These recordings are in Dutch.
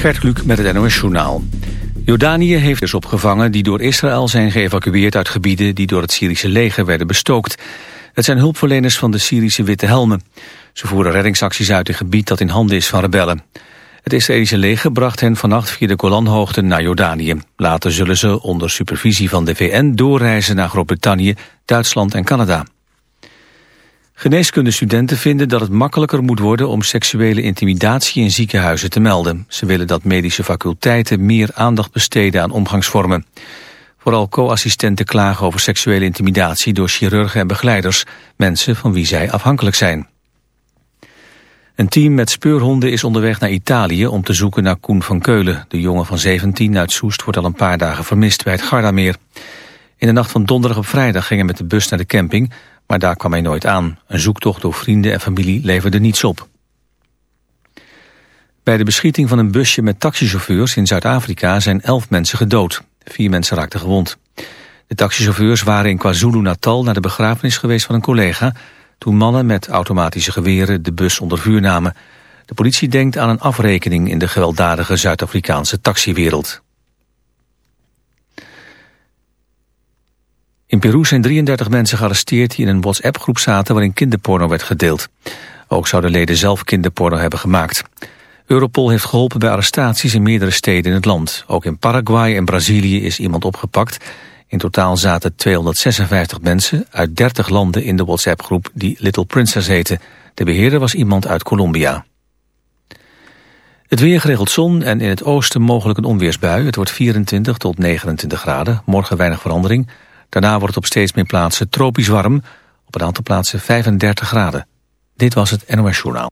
Gert Kluk met het NOS Journaal. Jordanië heeft dus opgevangen die door Israël zijn geëvacueerd uit gebieden die door het Syrische leger werden bestookt. Het zijn hulpverleners van de Syrische Witte Helmen. Ze voeren reddingsacties uit in gebied dat in handen is van rebellen. Het Israëlische leger bracht hen vannacht via de Golanhoogten naar Jordanië. Later zullen ze onder supervisie van de VN doorreizen naar Groot-Brittannië, Duitsland en Canada. Geneeskundestudenten vinden dat het makkelijker moet worden om seksuele intimidatie in ziekenhuizen te melden. Ze willen dat medische faculteiten meer aandacht besteden aan omgangsvormen. Vooral co-assistenten klagen over seksuele intimidatie door chirurgen en begeleiders, mensen van wie zij afhankelijk zijn. Een team met speurhonden is onderweg naar Italië om te zoeken naar Koen van Keulen. De jongen van 17 uit Soest wordt al een paar dagen vermist bij het Gardameer. In de nacht van donderdag op vrijdag ging hij met de bus naar de camping, maar daar kwam hij nooit aan. Een zoektocht door vrienden en familie leverde niets op. Bij de beschieting van een busje met taxichauffeurs in Zuid-Afrika zijn elf mensen gedood. Vier mensen raakten gewond. De taxichauffeurs waren in KwaZulu-Natal naar de begrafenis geweest van een collega... toen mannen met automatische geweren de bus onder vuur namen. De politie denkt aan een afrekening in de gewelddadige Zuid-Afrikaanse taxiwereld. In Peru zijn 33 mensen gearresteerd die in een WhatsApp-groep zaten waarin kinderporno werd gedeeld. Ook zouden leden zelf kinderporno hebben gemaakt. Europol heeft geholpen bij arrestaties in meerdere steden in het land. Ook in Paraguay en Brazilië is iemand opgepakt. In totaal zaten 256 mensen uit 30 landen in de WhatsApp-groep die Little Princess heette. De beheerder was iemand uit Colombia. Het weer geregeld zon en in het oosten mogelijk een onweersbui. Het wordt 24 tot 29 graden. Morgen weinig verandering. Daarna wordt het op steeds meer plaatsen tropisch warm. Op een aantal plaatsen 35 graden. Dit was het NOS Journaal.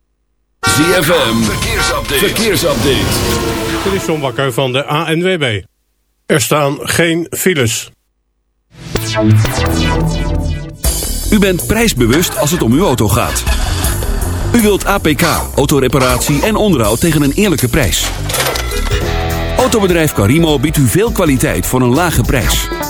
ZFM, verkeersupdate. verkeersupdate. Dit is John Bakker van de ANWB. Er staan geen files. U bent prijsbewust als het om uw auto gaat. U wilt APK, autoreparatie en onderhoud tegen een eerlijke prijs. Autobedrijf Carimo biedt u veel kwaliteit voor een lage prijs.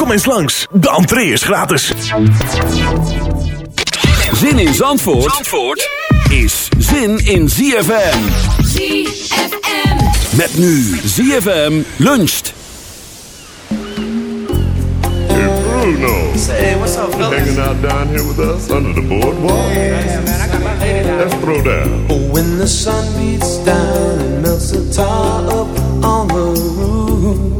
Kom eens langs, de entree is gratis. Zin in Zandvoort, Zandvoort is zin in ZFM. ZFM. Met nu ZFM luncht. Bruno. Hey, what's up, fellas? Hanging out down here with us under the boardwalk. Yeah, man, I got my lady down. Let's throw down. When the sun beats down and melts the tar up on the roof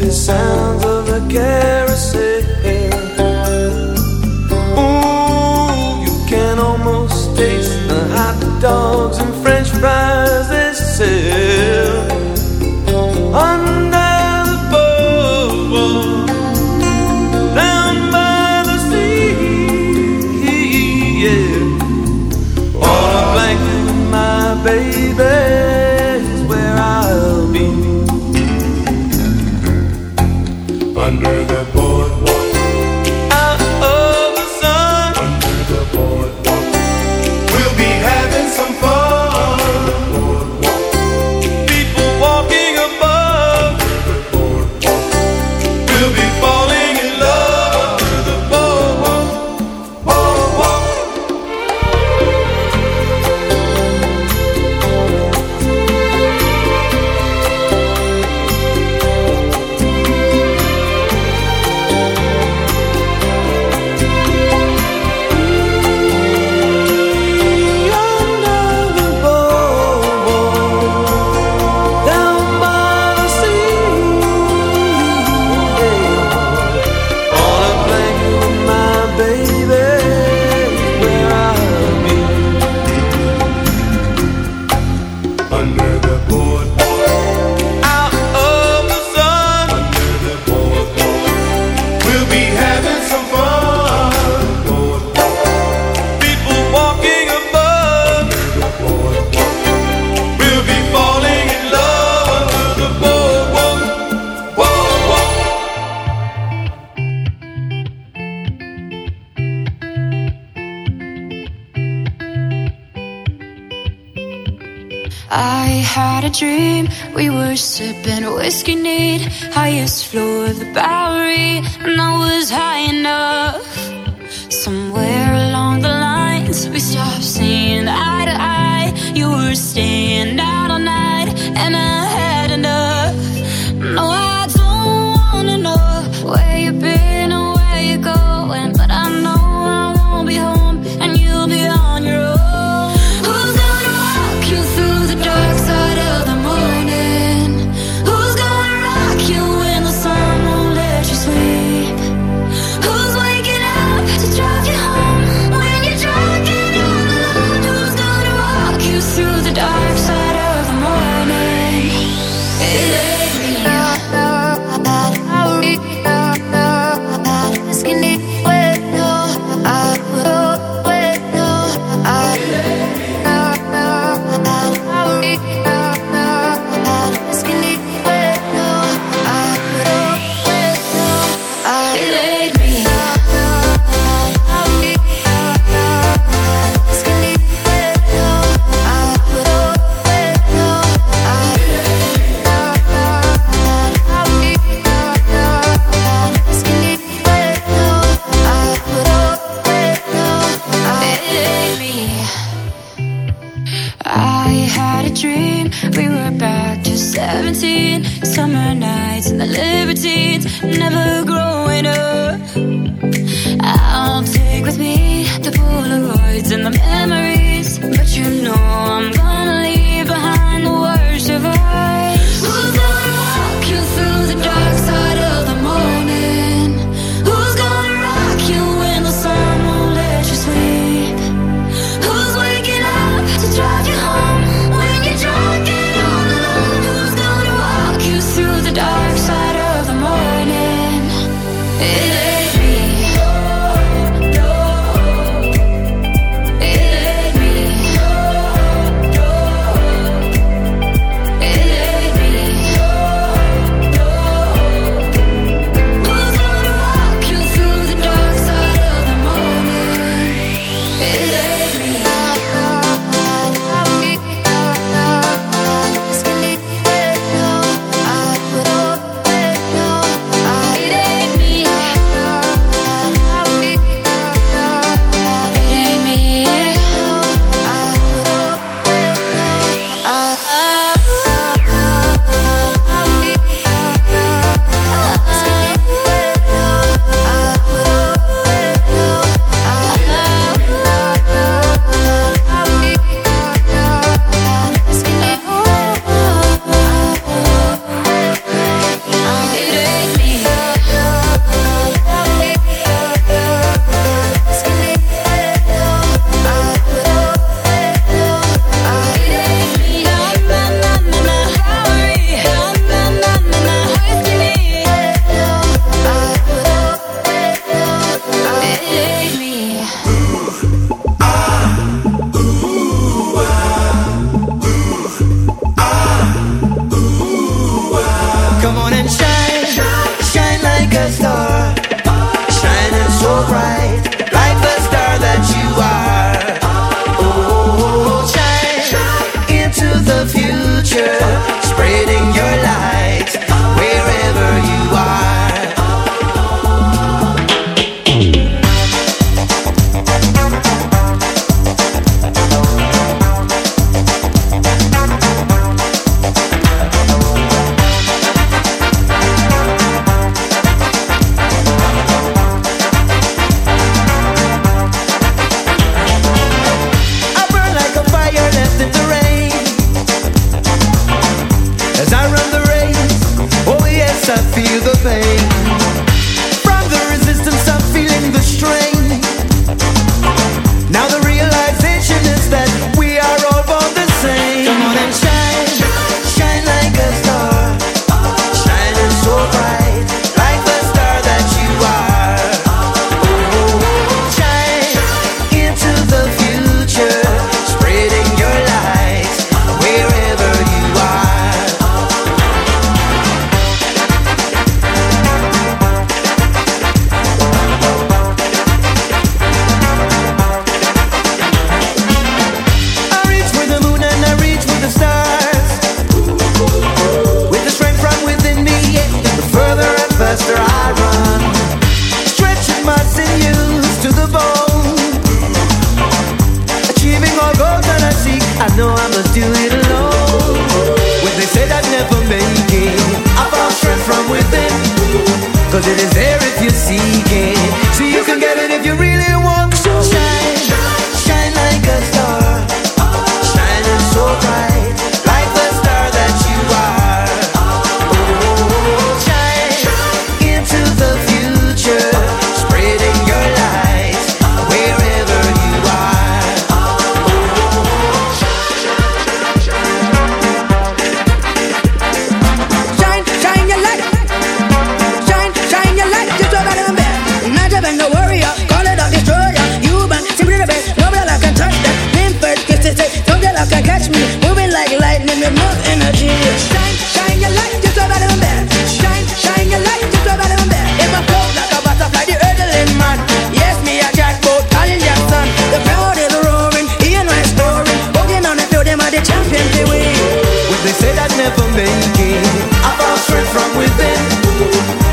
the sounds the Bowery,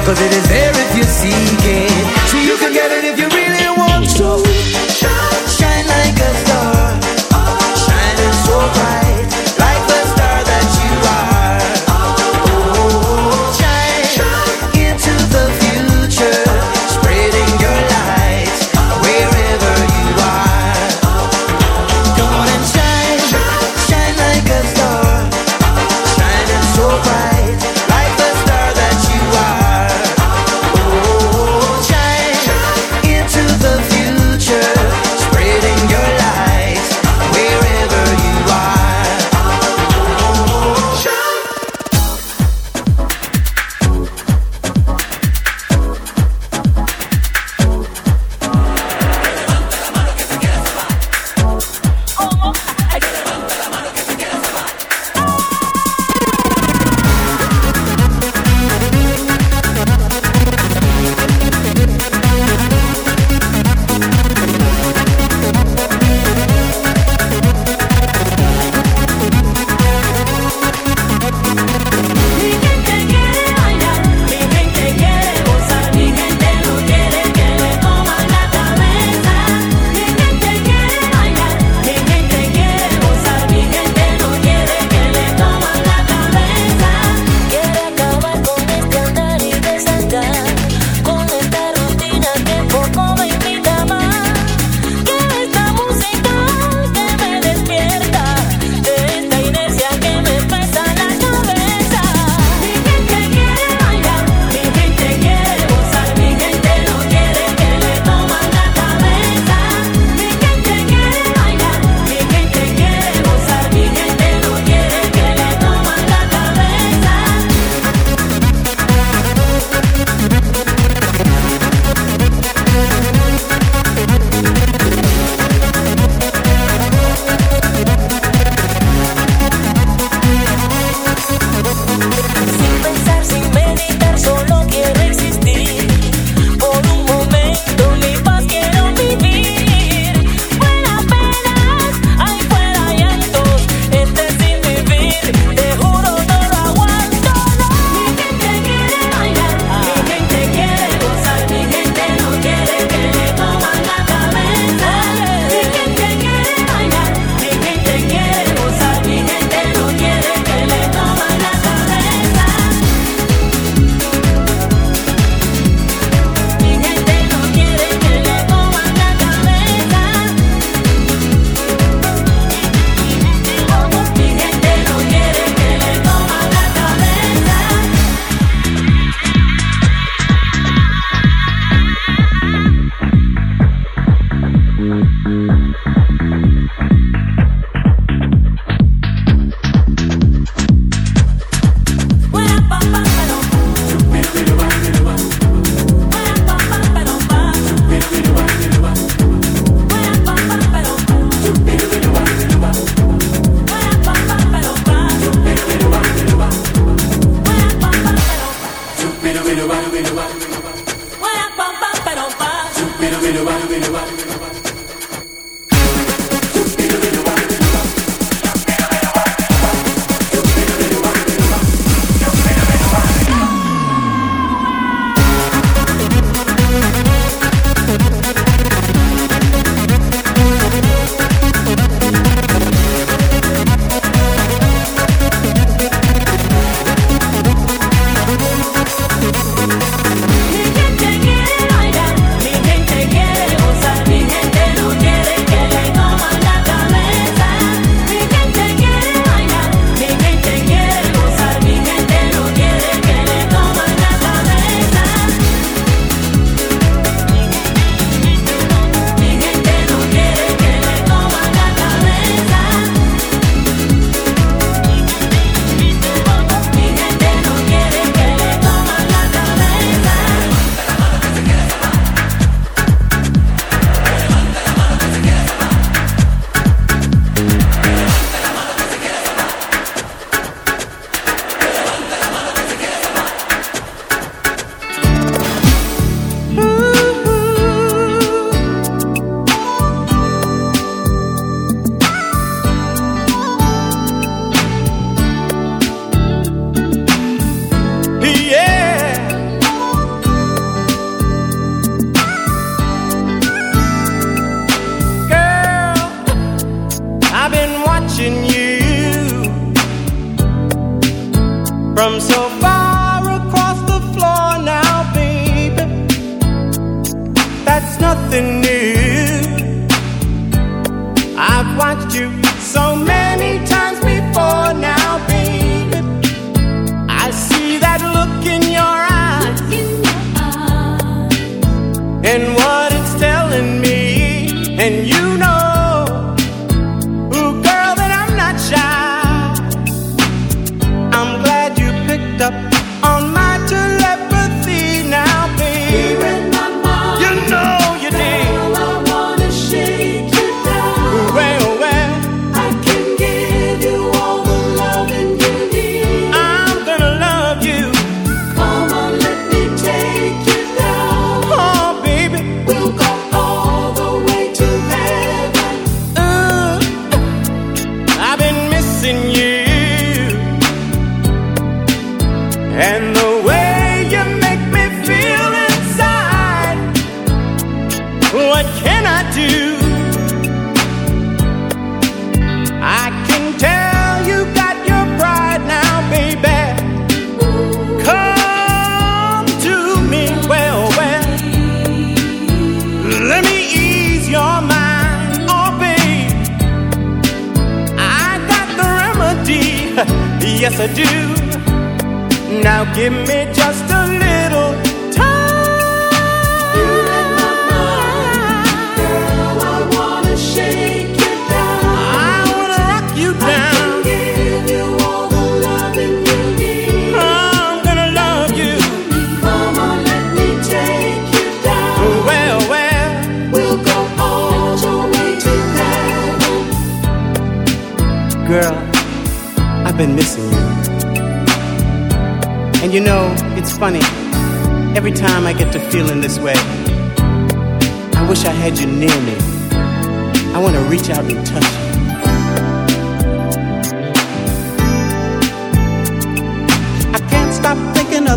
Cause it is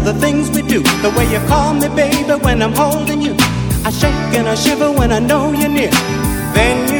the things we do. The way you call me, baby, when I'm holding you. I shake and I shiver when I know you're near. Then you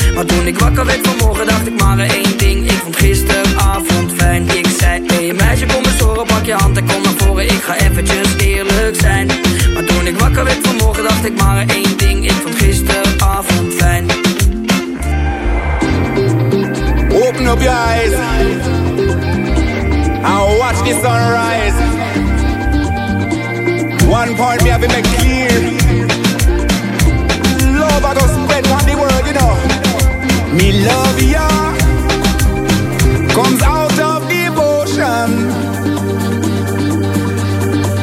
Maar toen ik wakker werd vanmorgen, dacht ik maar één ding. Ik vond gisteravond fijn. Ik zei, hey meisje, kom eens horen, pak je hand en kom naar voren. Ik ga eventjes eerlijk zijn. Maar toen ik wakker werd vanmorgen, dacht ik maar één ding. Ik vond gisteravond fijn. Open up your eyes and watch the sunrise. One point me have to make clear. Love I Me love ya. Comes out of devotion.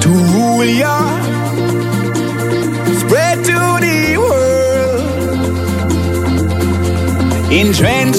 To rule ya, spread to the world. In trench.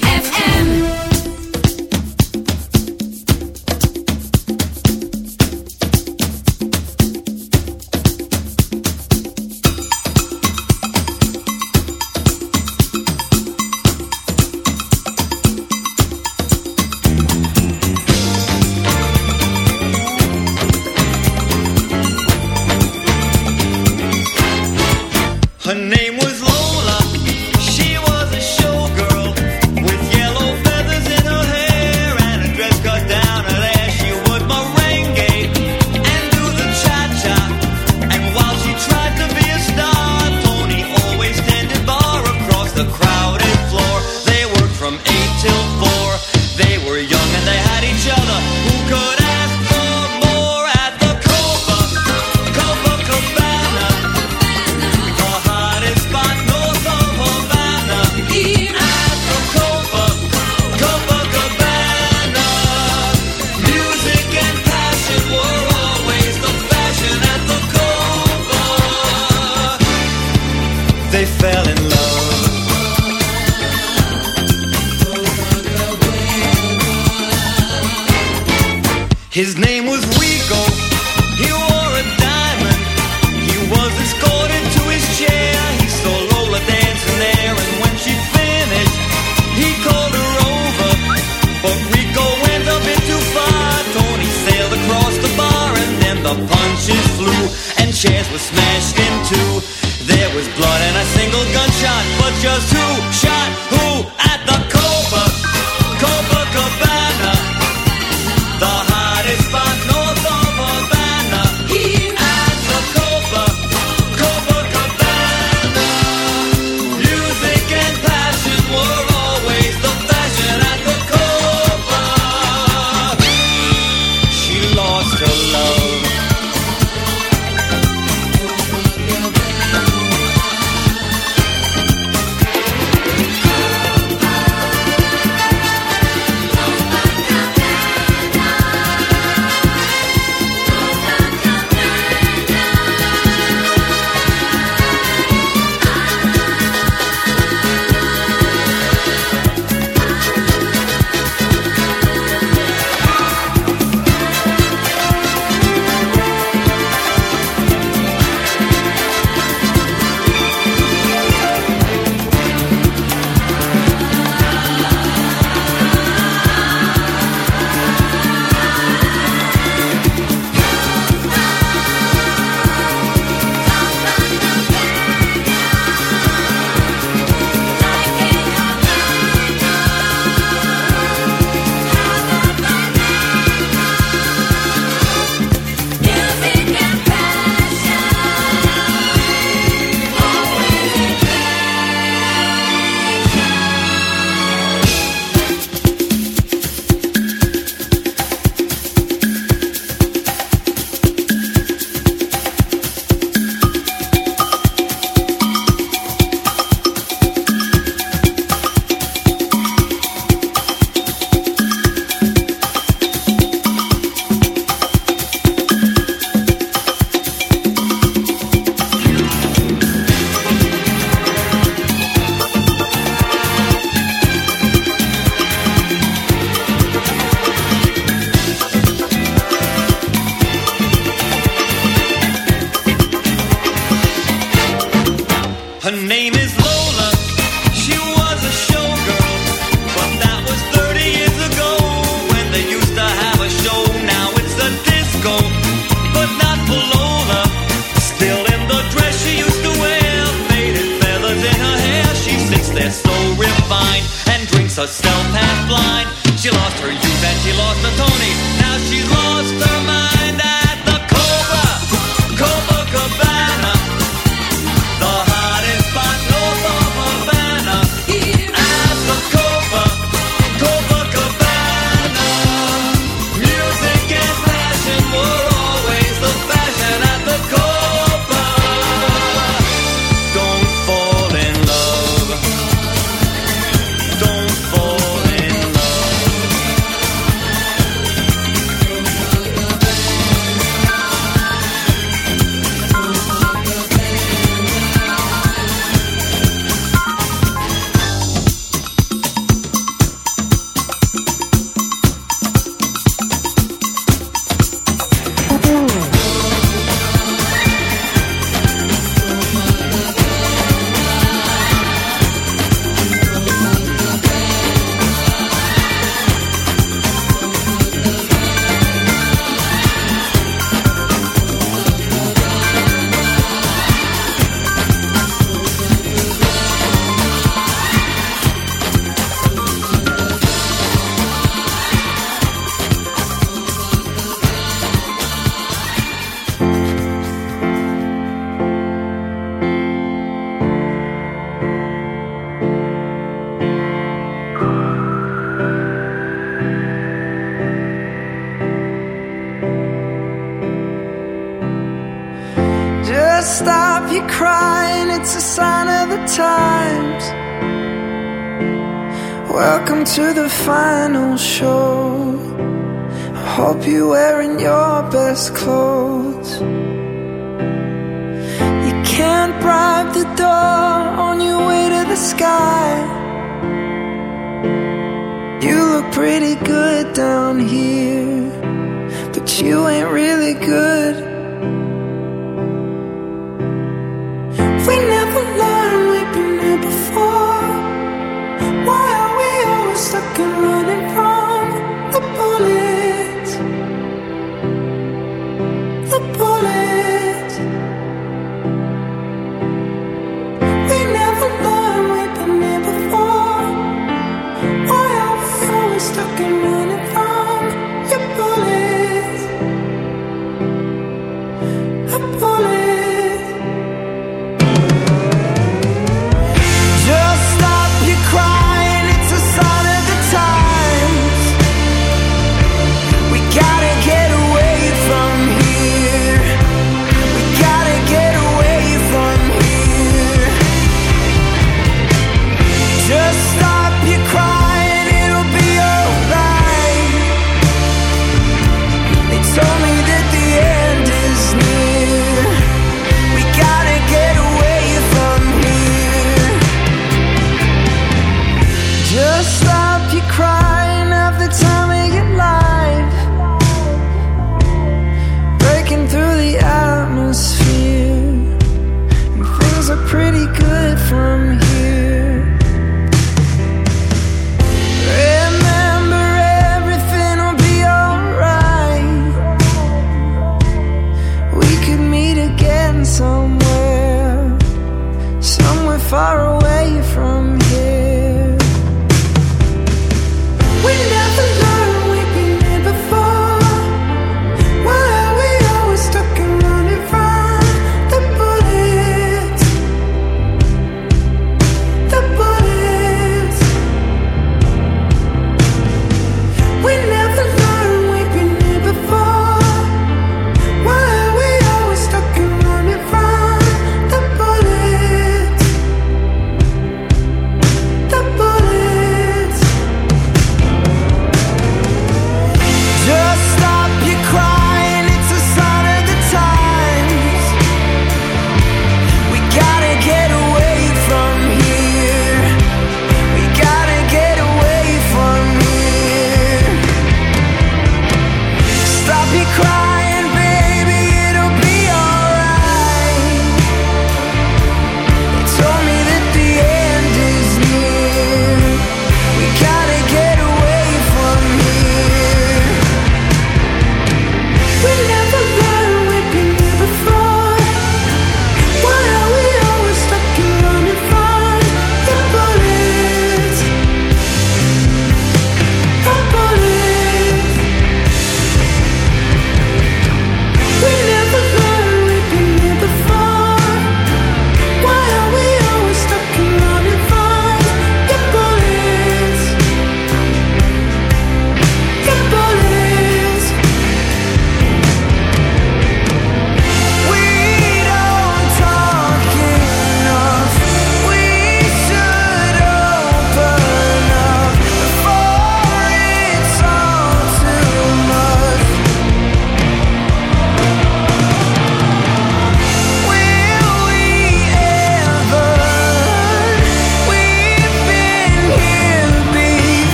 can run and run.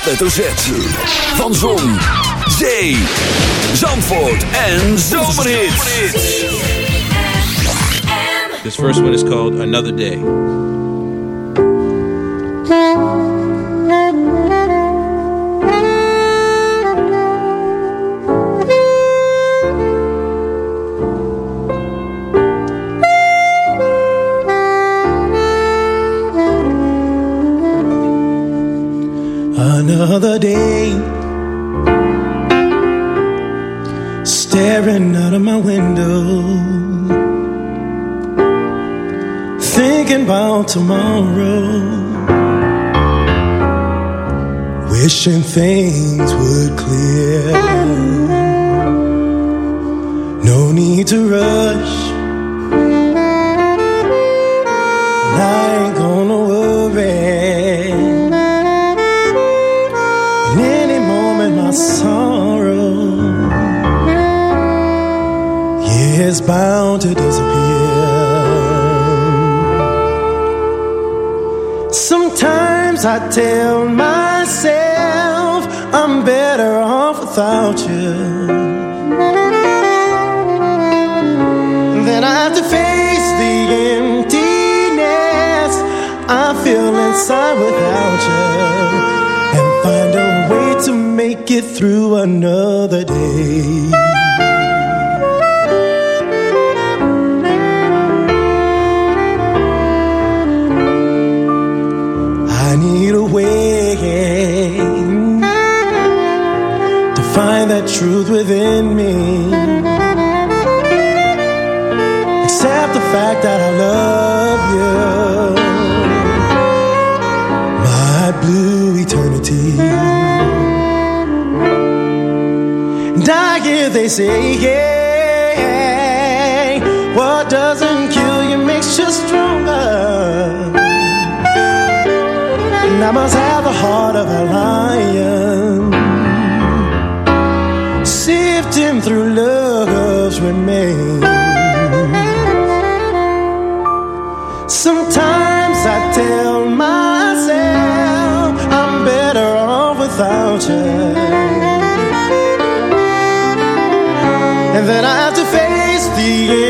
Hoofdletter Z. Van Zon, Zee, Zandvoort en Zomerhits. This first one is called Another Day. Things would clear. No need to rush. and I ain't gonna worry. In any moment, my sorrow, yeah, is bound to disappear. Sometimes I tell myself make it through another day. I need a way to find that truth within me. What doesn't kill you makes you stronger. And I must have the heart of a lion, sifting through love's remains. And then I have to face the emptiness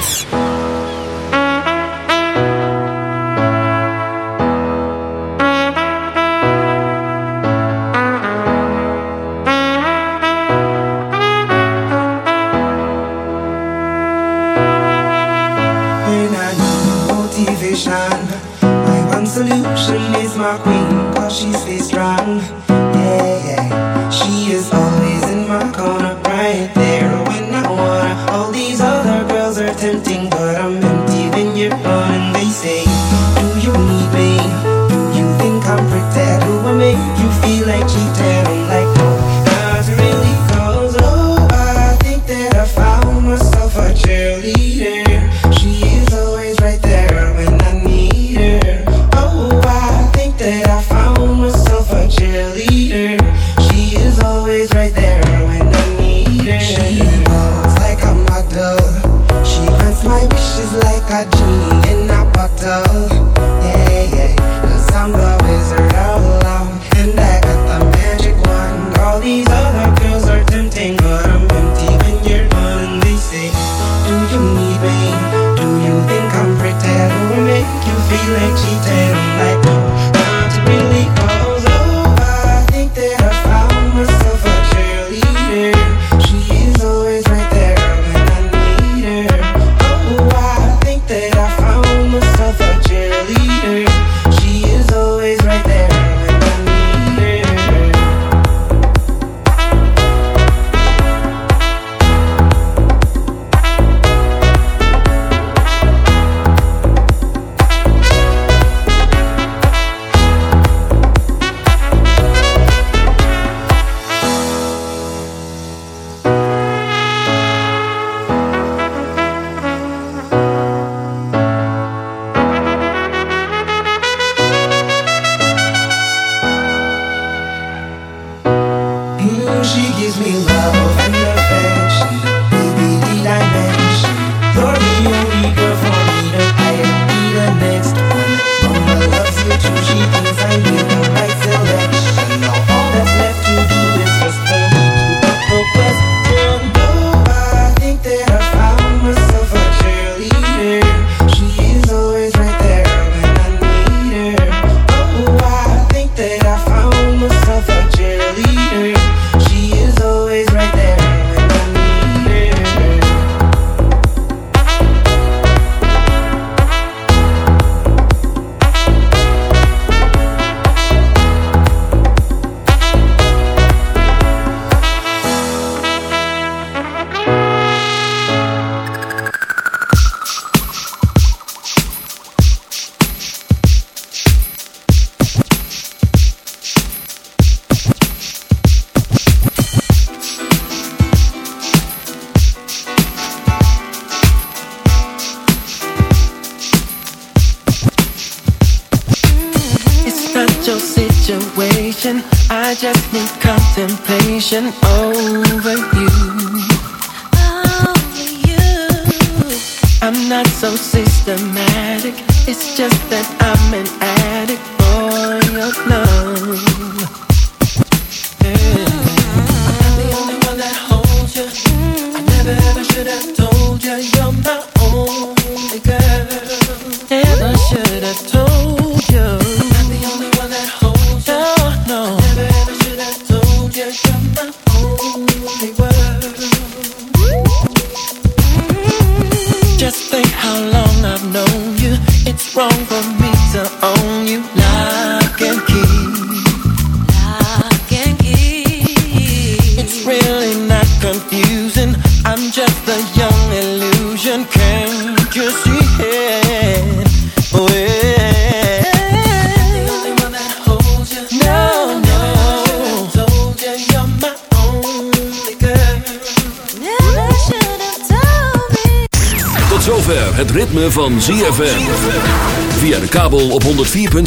My wish is like a genie in a bottle. Yeah, yeah. Cause I'm the wizard. attention.